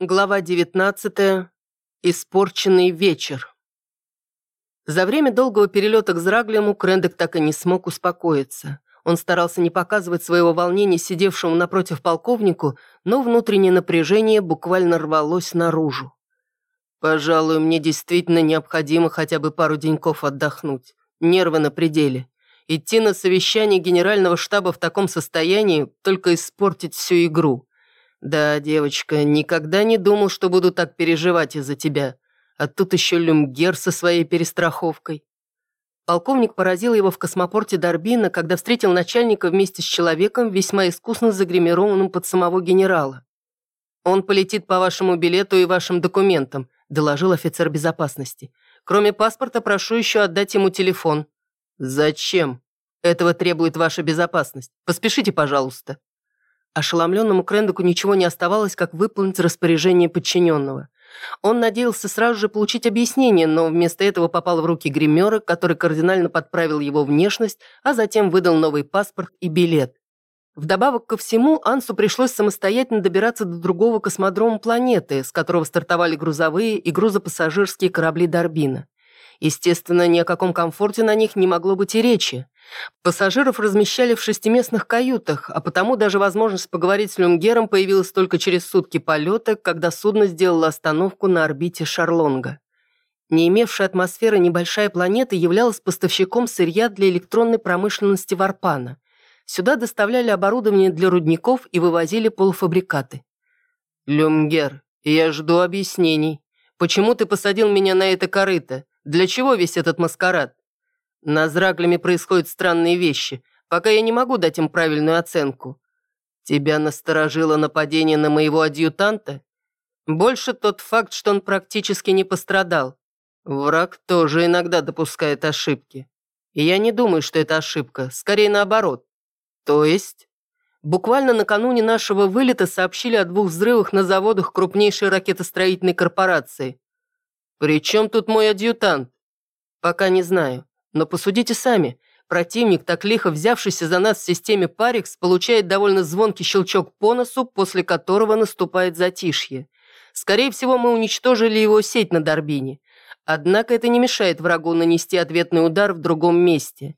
Глава 19. Испорченный вечер. За время долгого перелета к Зраглему Крендек так и не смог успокоиться. Он старался не показывать своего волнения сидевшему напротив полковнику, но внутреннее напряжение буквально рвалось наружу. «Пожалуй, мне действительно необходимо хотя бы пару деньков отдохнуть. Нервы на пределе. Идти на совещание генерального штаба в таком состоянии – только испортить всю игру». «Да, девочка, никогда не думал, что буду так переживать из-за тебя. А тут еще Люмгер со своей перестраховкой». Полковник поразил его в космопорте Дорбина, когда встретил начальника вместе с человеком, весьма искусно загримированным под самого генерала. «Он полетит по вашему билету и вашим документам», – доложил офицер безопасности. «Кроме паспорта, прошу еще отдать ему телефон». «Зачем? Этого требует ваша безопасность. Поспешите, пожалуйста». Ошеломленному Крендеку ничего не оставалось, как выполнить распоряжение подчиненного. Он надеялся сразу же получить объяснение, но вместо этого попал в руки гримера, который кардинально подправил его внешность, а затем выдал новый паспорт и билет. Вдобавок ко всему, Ансу пришлось самостоятельно добираться до другого космодрома планеты, с которого стартовали грузовые и грузопассажирские корабли Дорбина. Естественно, ни о каком комфорте на них не могло быть и речи. Пассажиров размещали в шестиместных каютах, а потому даже возможность поговорить с Люмгером появилась только через сутки полета, когда судно сделало остановку на орбите Шарлонга. Не имевшая атмосферы небольшая планета являлась поставщиком сырья для электронной промышленности Варпана. Сюда доставляли оборудование для рудников и вывозили полуфабрикаты. «Люмгер, я жду объяснений. Почему ты посадил меня на это корыто? Для чего весь этот маскарад?» На Зраглями происходят странные вещи, пока я не могу дать им правильную оценку. Тебя насторожило нападение на моего адъютанта? Больше тот факт, что он практически не пострадал. Враг тоже иногда допускает ошибки. И я не думаю, что это ошибка, скорее наоборот. То есть? Буквально накануне нашего вылета сообщили о двух взрывах на заводах крупнейшей ракетостроительной корпорации. Причем тут мой адъютант? Пока не знаю. Но посудите сами. Противник, так лихо взявшийся за нас в системе Парикс, получает довольно звонкий щелчок по носу, после которого наступает затишье. Скорее всего, мы уничтожили его сеть на Дорбине. Однако это не мешает врагу нанести ответный удар в другом месте.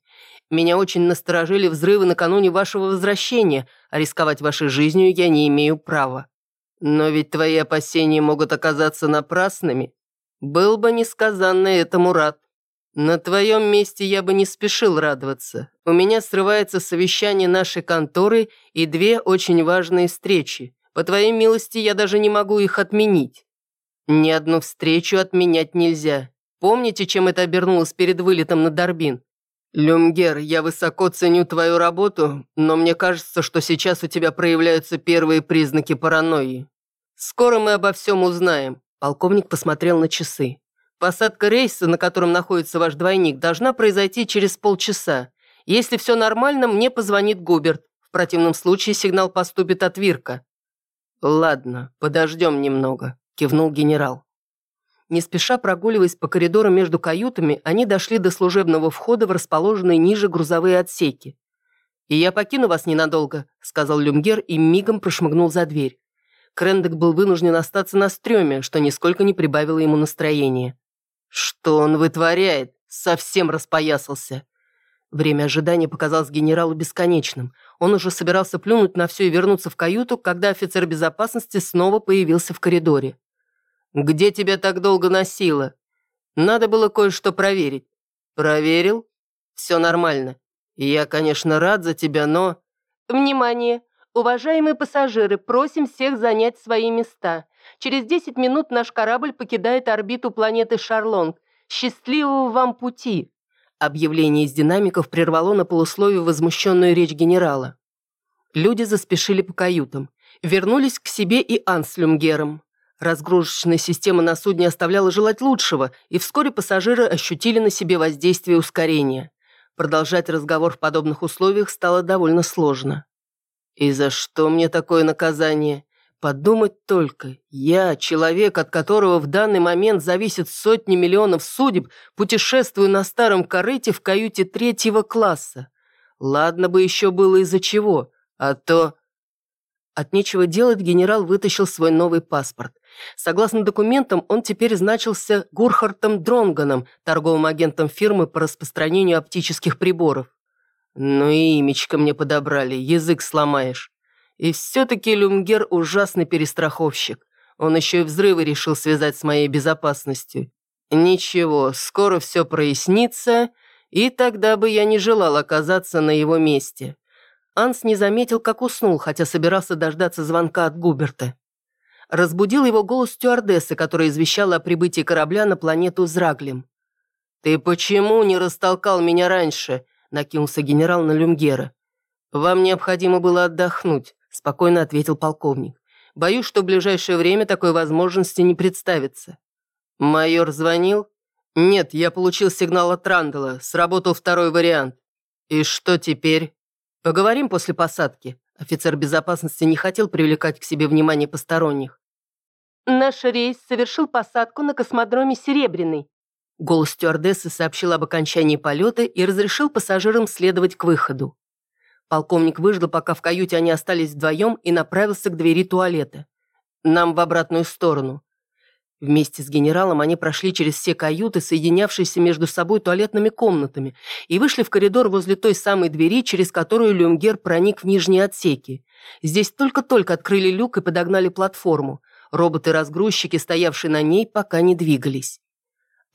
Меня очень насторожили взрывы накануне вашего возвращения, а рисковать вашей жизнью я не имею права. Но ведь твои опасения могут оказаться напрасными. Был бы несказанно этому рад. На твоем месте я бы не спешил радоваться. У меня срывается совещание нашей конторы и две очень важные встречи. По твоей милости, я даже не могу их отменить. Ни одну встречу отменять нельзя. Помните, чем это обернулось перед вылетом на Дорбин? Люмгер, я высоко ценю твою работу, но мне кажется, что сейчас у тебя проявляются первые признаки паранойи. Скоро мы обо всем узнаем. Полковник посмотрел на часы. Посадка рейса, на котором находится ваш двойник, должна произойти через полчаса. Если все нормально, мне позвонит Губерт. В противном случае сигнал поступит от Вирка». «Ладно, подождем немного», – кивнул генерал. Не спеша прогуливаясь по коридору между каютами, они дошли до служебного входа в расположенные ниже грузовые отсеки. «И я покину вас ненадолго», – сказал Люмгер и мигом прошмыгнул за дверь. Крендек был вынужден остаться на стреме, что нисколько не прибавило ему настроения. «Что он вытворяет? Совсем распоясался!» Время ожидания показалось генералу бесконечным. Он уже собирался плюнуть на все и вернуться в каюту, когда офицер безопасности снова появился в коридоре. «Где тебя так долго носило? Надо было кое-что проверить». «Проверил? Все нормально. Я, конечно, рад за тебя, но...» «Внимание! Уважаемые пассажиры, просим всех занять свои места. Через 10 минут наш корабль покидает орбиту планеты Шарлонг. Счастливого вам пути!» Объявление из динамиков прервало на полусловие возмущенную речь генерала. Люди заспешили по каютам. Вернулись к себе и Анслюмгером. Разгрузочная система на судне оставляла желать лучшего, и вскоре пассажиры ощутили на себе воздействие ускорения. Продолжать разговор в подобных условиях стало довольно сложно. «И за что мне такое наказание? Подумать только, я, человек, от которого в данный момент зависит сотни миллионов судеб, путешествую на старом корыте в каюте третьего класса. Ладно бы еще было из-за чего, а то... От нечего делать генерал вытащил свой новый паспорт. Согласно документам, он теперь значился Гурхартом Дронганом, торговым агентом фирмы по распространению оптических приборов. Ну и имечко мне подобрали, язык сломаешь. И все-таки Люмгер ужасный перестраховщик. Он еще и взрывы решил связать с моей безопасностью. Ничего, скоро все прояснится, и тогда бы я не желал оказаться на его месте. Анс не заметил, как уснул, хотя собирался дождаться звонка от Губерта. Разбудил его голос стюардессы, которая извещала о прибытии корабля на планету Зраглем. «Ты почему не растолкал меня раньше?» – накинулся генерал на Люмгера. «Вам необходимо было отдохнуть», – спокойно ответил полковник. «Боюсь, что в ближайшее время такой возможности не представится». «Майор звонил?» «Нет, я получил сигнал от Рандала. Сработал второй вариант». «И что теперь?» «Поговорим после посадки». Офицер безопасности не хотел привлекать к себе внимание посторонних. «Наш рейс совершил посадку на космодроме Серебряный». Голос стюардессы сообщил об окончании полета и разрешил пассажирам следовать к выходу. Полковник выждал, пока в каюте они остались вдвоем, и направился к двери туалета. «Нам в обратную сторону. Вместе с генералом они прошли через все каюты, соединявшиеся между собой туалетными комнатами, и вышли в коридор возле той самой двери, через которую Люмгер проник в нижние отсеки. Здесь только-только открыли люк и подогнали платформу. Роботы-разгрузчики, стоявшие на ней, пока не двигались.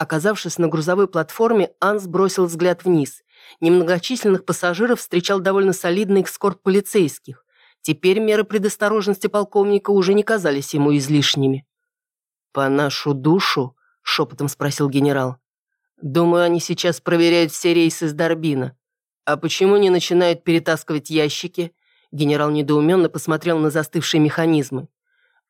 Оказавшись на грузовой платформе, Анс бросил взгляд вниз. Немногочисленных пассажиров встречал довольно солидный экскорт полицейских. Теперь меры предосторожности полковника уже не казались ему излишними. «По нашу душу?» – шепотом спросил генерал. «Думаю, они сейчас проверяют все рейсы с Дорбина. А почему не начинают перетаскивать ящики?» Генерал недоуменно посмотрел на застывшие механизмы.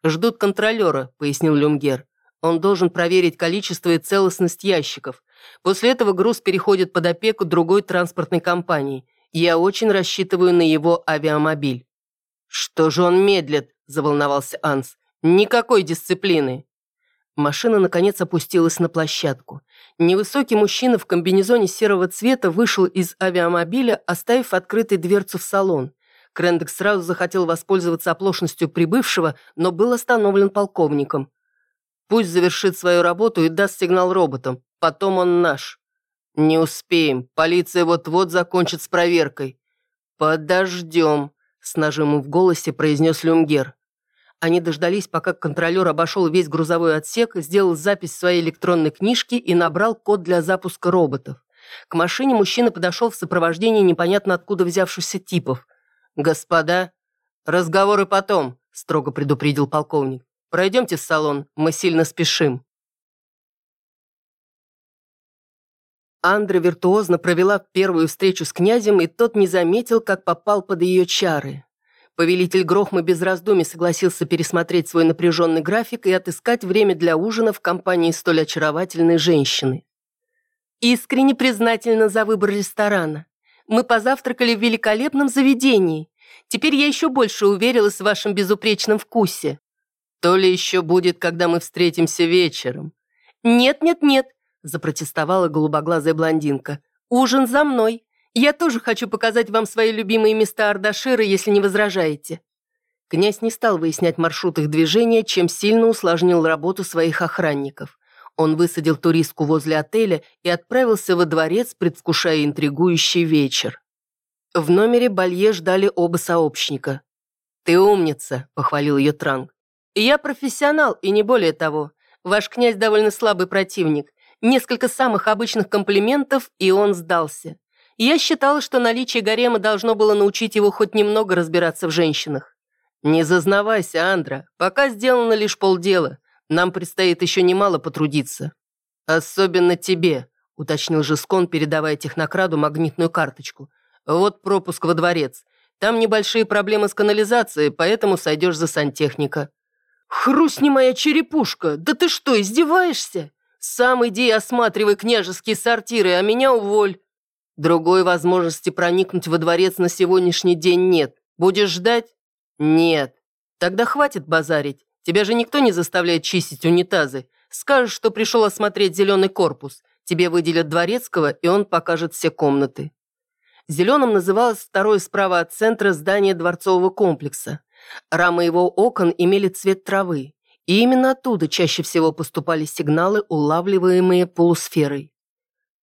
«Ждут контролера», – пояснил Люмгер. «Он должен проверить количество и целостность ящиков. После этого груз переходит под опеку другой транспортной компании. Я очень рассчитываю на его авиамобиль». «Что же он медлит?» – заволновался Анс. «Никакой дисциплины». Машина, наконец, опустилась на площадку. Невысокий мужчина в комбинезоне серого цвета вышел из авиамобиля, оставив открытой дверцу в салон. Крендек сразу захотел воспользоваться оплошностью прибывшего, но был остановлен полковником. «Пусть завершит свою работу и даст сигнал роботам. Потом он наш». «Не успеем. Полиция вот-вот закончит с проверкой». «Подождем», — с нажимом в голосе произнес Люмгер. Они дождались, пока контролер обошел весь грузовой отсек, сделал запись в своей электронной книжке и набрал код для запуска роботов. К машине мужчина подошел в сопровождении непонятно откуда взявшихся типов. «Господа, разговоры потом», – строго предупредил полковник. «Пройдемте в салон, мы сильно спешим». Андра виртуозно провела первую встречу с князем, и тот не заметил, как попал под ее чары. Повелитель Грохмы без раздумий согласился пересмотреть свой напряженный график и отыскать время для ужина в компании столь очаровательной женщины. Искренне признательна за выбор ресторана. Мы позавтракали в великолепном заведении. Теперь я еще больше уверилась в вашем безупречном вкусе. То ли еще будет, когда мы встретимся вечером. Нет-нет-нет, запротестовала голубоглазая блондинка. Ужин за мной. Я тоже хочу показать вам свои любимые места Ардашира, если не возражаете». Князь не стал выяснять маршрут их движения, чем сильно усложнил работу своих охранников. Он высадил туристку возле отеля и отправился во дворец, предвкушая интригующий вечер. В номере Балье ждали оба сообщника. «Ты умница», — похвалил ее Транг. «Я профессионал, и не более того. Ваш князь довольно слабый противник. Несколько самых обычных комплиментов, и он сдался. Я считала, что наличие гарема должно было научить его хоть немного разбираться в женщинах. «Не зазнавайся, Андра, пока сделано лишь полдела. Нам предстоит еще немало потрудиться». «Особенно тебе», — уточнил Жескон, передавая технокраду магнитную карточку. «Вот пропуск во дворец. Там небольшие проблемы с канализацией, поэтому сойдешь за сантехника». «Хрустни моя черепушка! Да ты что, издеваешься? Сам иди осматривай княжеские сортиры, а меня уволь. Другой возможности проникнуть во дворец на сегодняшний день нет. Будешь ждать? Нет. Тогда хватит базарить. Тебя же никто не заставляет чистить унитазы. Скажешь, что пришел осмотреть зеленый корпус. Тебе выделят дворецкого, и он покажет все комнаты. Зеленым называлось второе справа от центра здание дворцового комплекса. Рамы его окон имели цвет травы, и именно оттуда чаще всего поступали сигналы, улавливаемые полусферой.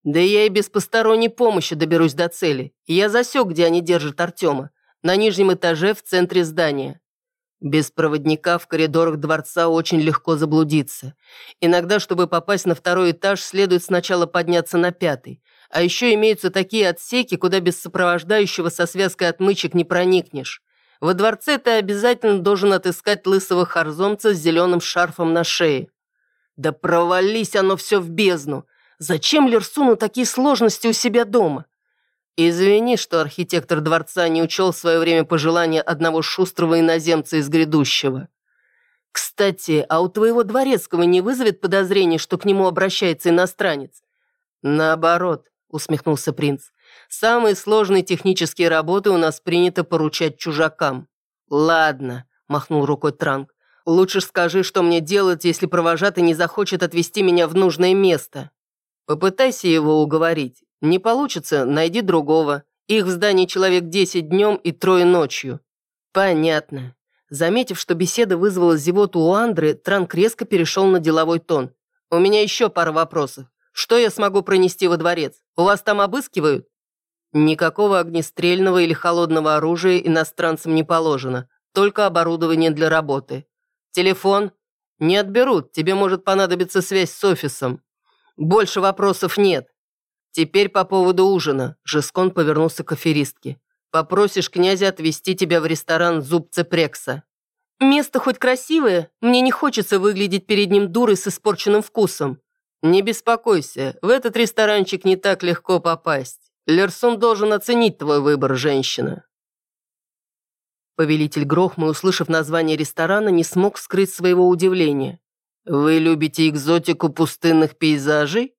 Да я и без посторонней помощи доберусь до цели. Я засек, где они держат Артема. На нижнем этаже в центре здания. Без проводника в коридорах дворца очень легко заблудиться. Иногда, чтобы попасть на второй этаж, следует сначала подняться на пятый. А еще имеются такие отсеки, куда без сопровождающего со связкой отмычек не проникнешь. Во дворце ты обязательно должен отыскать лысого харзомца с зеленым шарфом на шее. Да провались оно все в бездну. Зачем Лерсуну такие сложности у себя дома? Извини, что архитектор дворца не учел в свое время пожелания одного шустрого иноземца из грядущего. Кстати, а у твоего дворецкого не вызовет подозрений, что к нему обращается иностранец? Наоборот, усмехнулся принц. Самые сложные технические работы у нас принято поручать чужакам. Ладно, махнул рукой Транк. Лучше скажи, что мне делать, если провожатый не захочет отвезти меня в нужное место. Попытайся его уговорить. Не получится, найди другого. Их в здании человек десять днем и трое ночью. Понятно. Заметив, что беседа вызвала зевоту у Андры, Транк резко перешел на деловой тон. У меня еще пара вопросов. Что я смогу пронести во дворец? У вас там обыскивают? Никакого огнестрельного или холодного оружия иностранцам не положено, только оборудование для работы. Телефон? Не отберут, тебе может понадобиться связь с офисом. Больше вопросов нет. Теперь по поводу ужина. Жескон повернулся к аферистке. Попросишь князя отвезти тебя в ресторан «Зуб Цепрекса». Место хоть красивое, мне не хочется выглядеть перед ним дурой с испорченным вкусом. Не беспокойся, в этот ресторанчик не так легко попасть. Лерсон должен оценить твой выбор, женщина». Повелитель Грохмы, услышав название ресторана, не смог скрыть своего удивления. «Вы любите экзотику пустынных пейзажей?»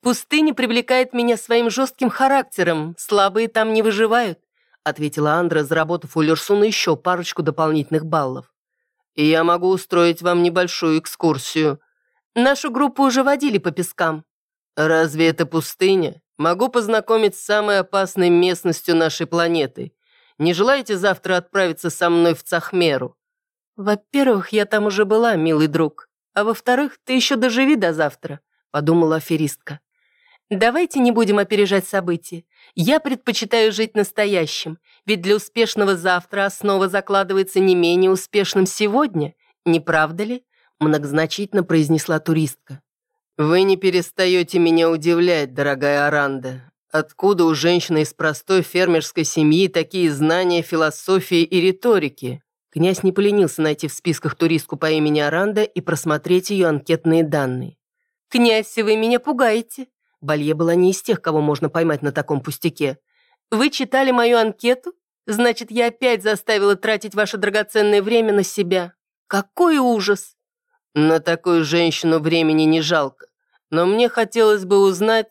«Пустыня привлекает меня своим жестким характером, слабые там не выживают», ответила Андра, заработав у Лерсуна еще парочку дополнительных баллов. «И я могу устроить вам небольшую экскурсию». «Нашу группу уже водили по пескам». «Разве это пустыня?» Могу познакомить с самой опасной местностью нашей планеты. Не желаете завтра отправиться со мной в Цахмеру?» «Во-первых, я там уже была, милый друг. А во-вторых, ты еще доживи до завтра», — подумала аферистка. «Давайте не будем опережать события. Я предпочитаю жить настоящим, ведь для успешного завтра основа закладывается не менее успешным сегодня, не правда ли?» многозначительно произнесла туристка. «Вы не перестаете меня удивлять, дорогая Аранда. Откуда у женщины из простой фермерской семьи такие знания философии и риторики?» Князь не поленился найти в списках туристку по имени Аранда и просмотреть ее анкетные данные. «Князь, вы меня пугаете!» Балье была не из тех, кого можно поймать на таком пустяке. «Вы читали мою анкету? Значит, я опять заставила тратить ваше драгоценное время на себя. Какой ужас!» На такую женщину времени не жалко. Но мне хотелось бы узнать,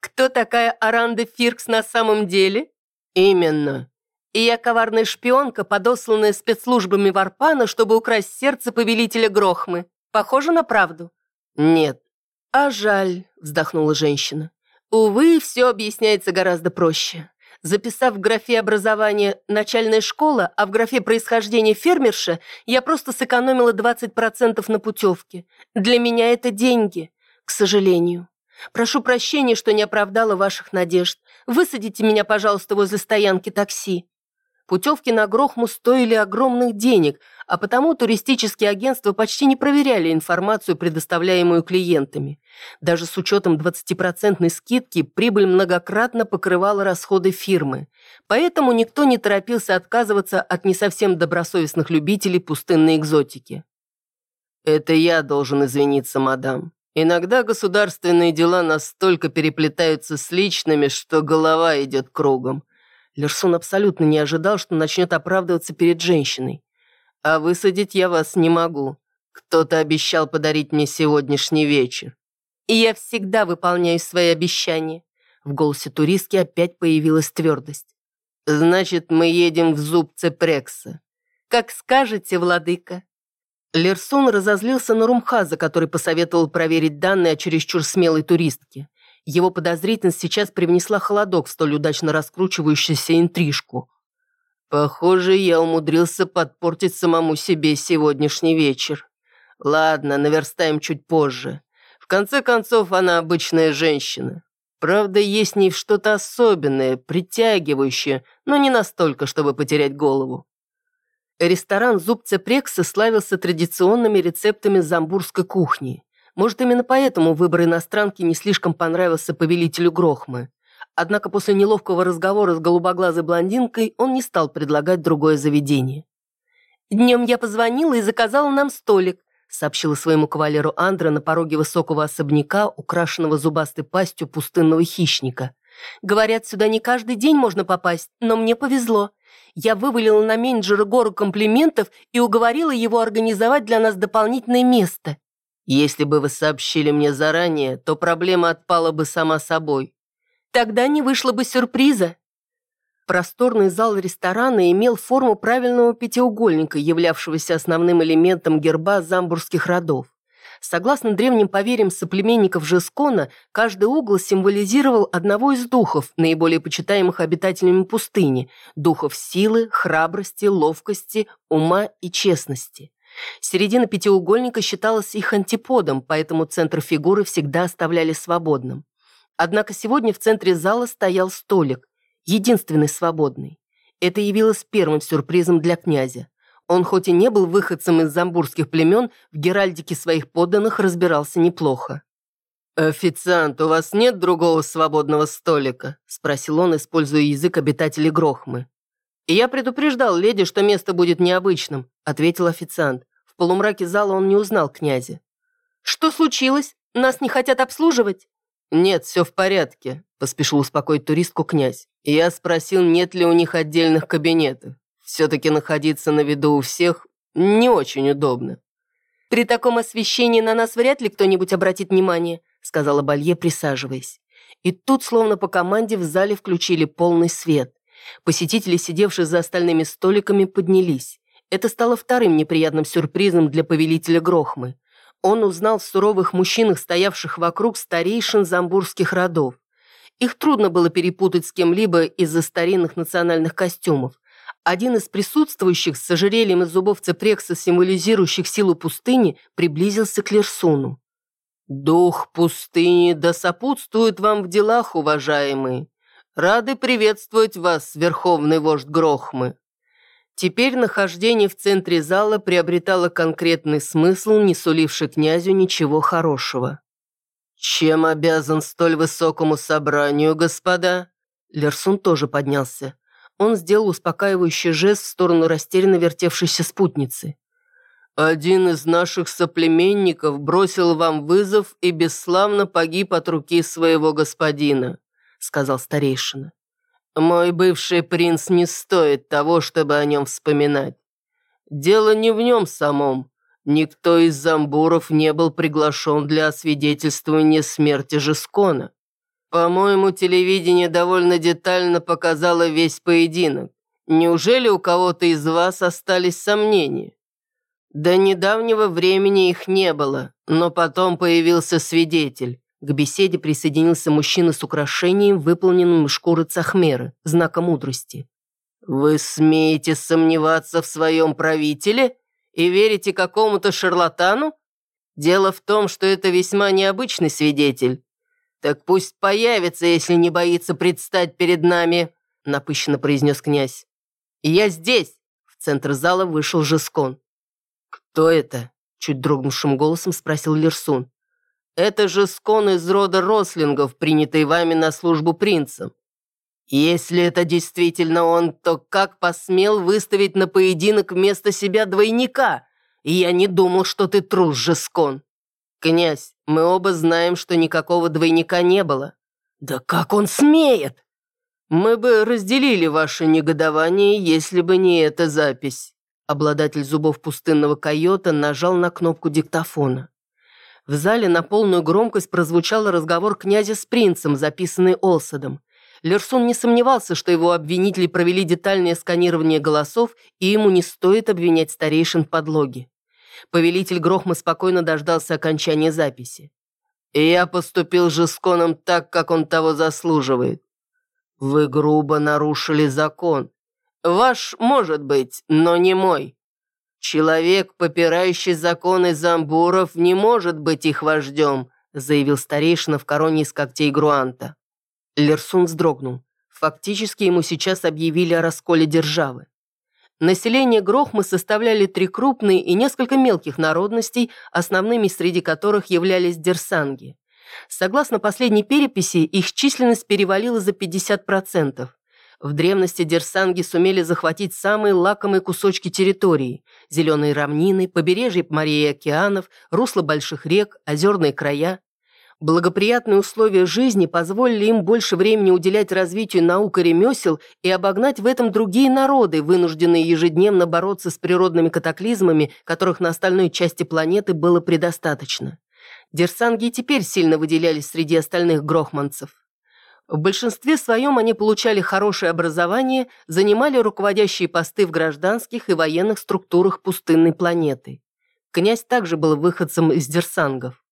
кто такая Аранда Фиркс на самом деле? Именно. И я коварная шпионка, подосланная спецслужбами Варпана, чтобы украсть сердце повелителя Грохмы. Похоже на правду? Нет. А жаль, вздохнула женщина. Увы, все объясняется гораздо проще. Записав в графе образования «начальная школа», а в графе происхождение фермерша, я просто сэкономила 20% на путевке. Для меня это деньги, к сожалению. Прошу прощения, что не оправдала ваших надежд. Высадите меня, пожалуйста, возле стоянки такси. Путевки на Грохму стоили огромных денег, а потому туристические агентства почти не проверяли информацию, предоставляемую клиентами. Даже с учетом 20% скидки прибыль многократно покрывала расходы фирмы. Поэтому никто не торопился отказываться от не совсем добросовестных любителей пустынной экзотики. «Это я должен извиниться, мадам. Иногда государственные дела настолько переплетаются с личными, что голова идет кругом», Лерсон абсолютно не ожидал, что начнет оправдываться перед женщиной. «А высадить я вас не могу. Кто-то обещал подарить мне сегодняшний вечер». «И я всегда выполняю свои обещания». В голосе туристки опять появилась твердость. «Значит, мы едем в зуб Цепрекса». «Как скажете, владыка». Лерсон разозлился на Румхаза, который посоветовал проверить данные о чересчур смелой туристке. Его подозрительность сейчас привнесла холодок в столь удачно раскручивающуюся интрижку. Похоже, я умудрился подпортить самому себе сегодняшний вечер. Ладно, наверстаем чуть позже. В конце концов, она обычная женщина. Правда, есть в ней что-то особенное, притягивающее, но не настолько, чтобы потерять голову. Ресторан «Зубца Прекса» славился традиционными рецептами замбурской кухни. Может, именно поэтому выбор иностранки не слишком понравился повелителю Грохмы. Однако после неловкого разговора с голубоглазой блондинкой он не стал предлагать другое заведение. «Днем я позвонила и заказала нам столик», сообщила своему кавалеру Андра на пороге высокого особняка, украшенного зубастой пастью пустынного хищника. «Говорят, сюда не каждый день можно попасть, но мне повезло. Я вывалила на менеджера гору комплиментов и уговорила его организовать для нас дополнительное место». «Если бы вы сообщили мне заранее, то проблема отпала бы сама собой», Тогда не вышло бы сюрприза. Просторный зал ресторана имел форму правильного пятиугольника, являвшегося основным элементом герба замбурских родов. Согласно древним поверьям соплеменников Жескона, каждый угол символизировал одного из духов, наиболее почитаемых обитателями пустыни – духов силы, храбрости, ловкости, ума и честности. Середина пятиугольника считалась их антиподом, поэтому центр фигуры всегда оставляли свободным. Однако сегодня в центре зала стоял столик, единственный свободный. Это явилось первым сюрпризом для князя. Он хоть и не был выходцем из замбурских племен, в геральдике своих подданных разбирался неплохо. «Официант, у вас нет другого свободного столика?» – спросил он, используя язык обитателей Грохмы. «Я предупреждал леди, что место будет необычным», – ответил официант. В полумраке зала он не узнал князя. «Что случилось? Нас не хотят обслуживать?» «Нет, все в порядке», – поспешил успокоить туристку князь. Я спросил, нет ли у них отдельных кабинетов. Все-таки находиться на виду у всех не очень удобно. «При таком освещении на нас вряд ли кто-нибудь обратит внимание», – сказала Балье, присаживаясь. И тут, словно по команде, в зале включили полный свет. Посетители, сидевшие за остальными столиками, поднялись. Это стало вторым неприятным сюрпризом для повелителя Грохмы он узнал в суровых мужчинах, стоявших вокруг старейшин замбурских родов. Их трудно было перепутать с кем-либо из-за старинных национальных костюмов. Один из присутствующих с ожерельем из зубов цепрекса, символизирующих силу пустыни, приблизился к Лерсуну. «Дух пустыни да сопутствует вам в делах, уважаемые. Рады приветствовать вас, верховный вождь Грохмы. Теперь нахождение в центре зала приобретало конкретный смысл, не суливший князю ничего хорошего. «Чем обязан столь высокому собранию, господа?» Лерсун тоже поднялся. Он сделал успокаивающий жест в сторону растерянно вертевшейся спутницы. «Один из наших соплеменников бросил вам вызов и бесславно погиб от руки своего господина», сказал старейшина. Мой бывший принц не стоит того, чтобы о нем вспоминать. Дело не в нем самом. Никто из замбуров не был приглашен для освидетельствования смерти Жескона. По-моему, телевидение довольно детально показало весь поединок. Неужели у кого-то из вас остались сомнения? До недавнего времени их не было, но потом появился свидетель. К беседе присоединился мужчина с украшением, выполненным из шкуры цахмеры, знака мудрости. «Вы смеете сомневаться в своем правителе и верите какому-то шарлатану? Дело в том, что это весьма необычный свидетель. Так пусть появится, если не боится предстать перед нами», напыщенно произнес князь. «Я здесь!» В центр зала вышел Жескон. «Кто это?» Чуть дрогнувшим голосом спросил Лерсун. Это же скон из рода рослингов, принятый вами на службу принцем. Если это действительно он, то как посмел выставить на поединок вместо себя двойника? Я не думал, что ты трус, Жескон. Князь, мы оба знаем, что никакого двойника не было. Да как он смеет? Мы бы разделили ваше негодование, если бы не эта запись. Обладатель зубов пустынного койота нажал на кнопку диктофона. В зале на полную громкость прозвучал разговор князя с принцем, записанный Олсадом. Лерсун не сомневался, что его обвинители провели детальное сканирование голосов, и ему не стоит обвинять старейшин в подлоге. Повелитель Грохма спокойно дождался окончания записи. «И я поступил же с Коном так, как он того заслуживает. Вы грубо нарушили закон. Ваш может быть, но не мой. Человек, попирающий законы замбуров, не может быть их вождем, заявил старейшина в короне из когтей Груанта. Лерсун вздрогнул. Фактически ему сейчас объявили о расколе державы. Население Грохмы составляли три крупные и несколько мелких народностей, основными среди которых являлись дерсанги. Согласно последней переписи, их численность перевалила за 50%. В древности дерсанги сумели захватить самые лакомые кусочки территории – зеленые равнины, побережье морей и океанов, русла больших рек, озерные края. Благоприятные условия жизни позволили им больше времени уделять развитию наук и ремесел и обогнать в этом другие народы, вынужденные ежедневно бороться с природными катаклизмами, которых на остальной части планеты было предостаточно. Дерсанги теперь сильно выделялись среди остальных грохманцев. В большинстве своем они получали хорошее образование, занимали руководящие посты в гражданских и военных структурах пустынной планеты. Князь также был выходцем из дерсангов.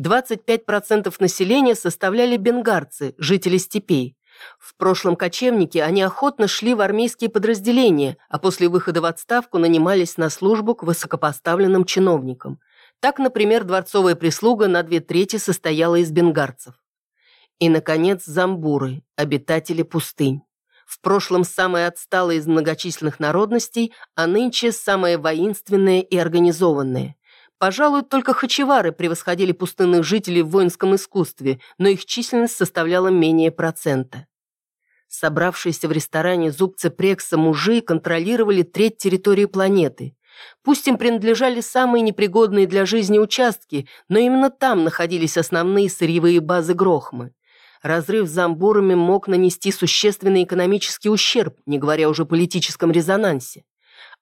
25% населения составляли бенгарцы, жители степей. В прошлом кочевнике они охотно шли в армейские подразделения, а после выхода в отставку нанимались на службу к высокопоставленным чиновникам. Так, например, дворцовая прислуга на две трети состояла из бенгарцев. И, наконец, замбуры, обитатели пустынь. В прошлом самая отсталая из многочисленных народностей, а нынче самая воинственная и организованная. Пожалуй, только хачевары превосходили пустынных жителей в воинском искусстве, но их численность составляла менее процента. Собравшиеся в ресторане зубцы Прекса мужи контролировали треть территории планеты. Пусть им принадлежали самые непригодные для жизни участки, но именно там находились основные сырьевые базы Грохмы. Разрыв с Замбурами мог нанести существенный экономический ущерб, не говоря уже о политическом резонансе.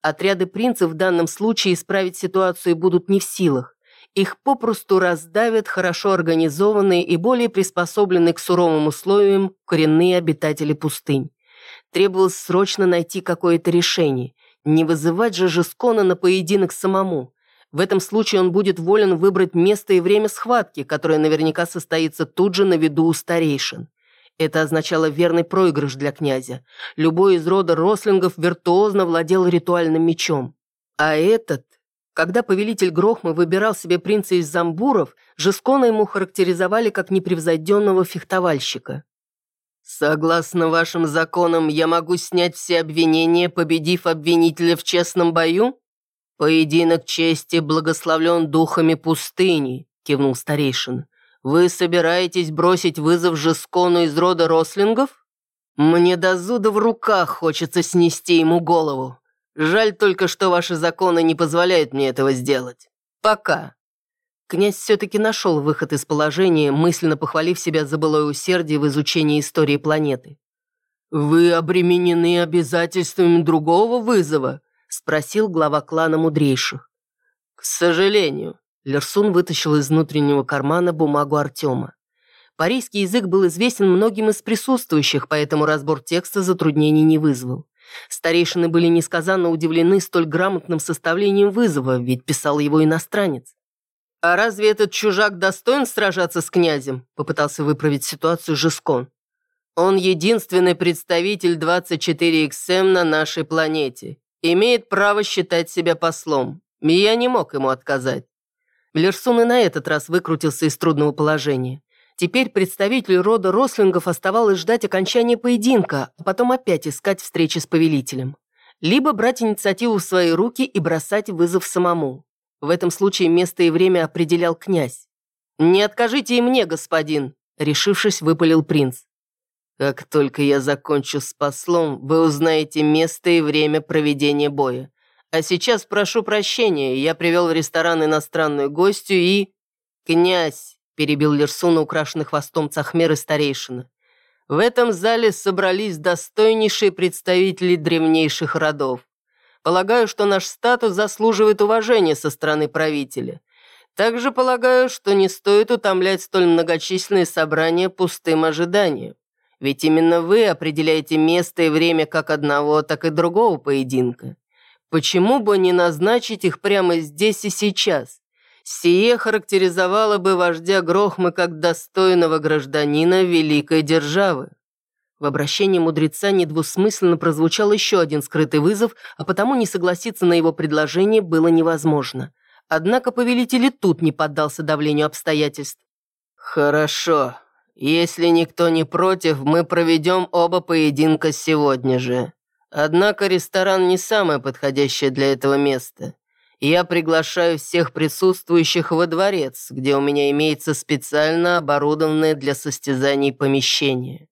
Отряды принцев в данном случае исправить ситуацию будут не в силах. Их попросту раздавят хорошо организованные и более приспособленные к суровым условиям коренные обитатели пустынь. Требовалось срочно найти какое-то решение. Не вызывать же Жескона на поединок самому. В этом случае он будет волен выбрать место и время схватки, которое наверняка состоится тут же на виду у старейшин. Это означало верный проигрыш для князя. Любой из рода рослингов виртуозно владел ритуальным мечом. А этот... Когда повелитель Грохмы выбирал себе принца из Замбуров, Жескона ему характеризовали как непревзойденного фехтовальщика. «Согласно вашим законам, я могу снять все обвинения, победив обвинителя в честном бою?» «Поединок чести благословлен духами пустыни», — кивнул старейшин. «Вы собираетесь бросить вызов Жескону из рода рослингов? Мне до зуда в руках хочется снести ему голову. Жаль только, что ваши законы не позволяют мне этого сделать. Пока». Князь все-таки нашел выход из положения, мысленно похвалив себя за былое усердие в изучении истории планеты. «Вы обременены обязательствами другого вызова», спросил глава клана мудрейших. «К сожалению», — Лерсун вытащил из внутреннего кармана бумагу Артема. Парийский язык был известен многим из присутствующих, поэтому разбор текста затруднений не вызвал. Старейшины были несказанно удивлены столь грамотным составлением вызова, ведь писал его иностранец. «А разве этот чужак достоин сражаться с князем?» – попытался выправить ситуацию Жескон. «Он единственный представитель 24XM на нашей планете имеет право считать себя послом. Я не мог ему отказать. Лерсун и на этот раз выкрутился из трудного положения. Теперь представителю рода рослингов оставалось ждать окончания поединка, а потом опять искать встречи с повелителем. Либо брать инициативу в свои руки и бросать вызов самому. В этом случае место и время определял князь. «Не откажите и мне, господин», — решившись, выпалил принц. Как только я закончу с послом, вы узнаете место и время проведения боя. А сейчас прошу прощения, я привел в ресторан иностранную гостью и... «Князь!» – перебил Лерсуна, украшенный хвостом Цахмер и старейшина. «В этом зале собрались достойнейшие представители древнейших родов. Полагаю, что наш статус заслуживает уважения со стороны правителя. Также полагаю, что не стоит утомлять столь многочисленные собрания пустым ожиданием. Ведь именно вы определяете место и время как одного, так и другого поединка. Почему бы не назначить их прямо здесь и сейчас? Сие характеризовало бы вождя Грохмы как достойного гражданина великой державы. В обращении мудреца недвусмысленно прозвучал еще один скрытый вызов, а потому не согласиться на его предложение было невозможно. Однако повелитель и тут не поддался давлению обстоятельств. «Хорошо. Если никто не против, мы проведем оба поединка сегодня же. Однако ресторан не самое подходящее для этого место. Я приглашаю всех присутствующих во дворец, где у меня имеется специально оборудованное для состязаний помещение.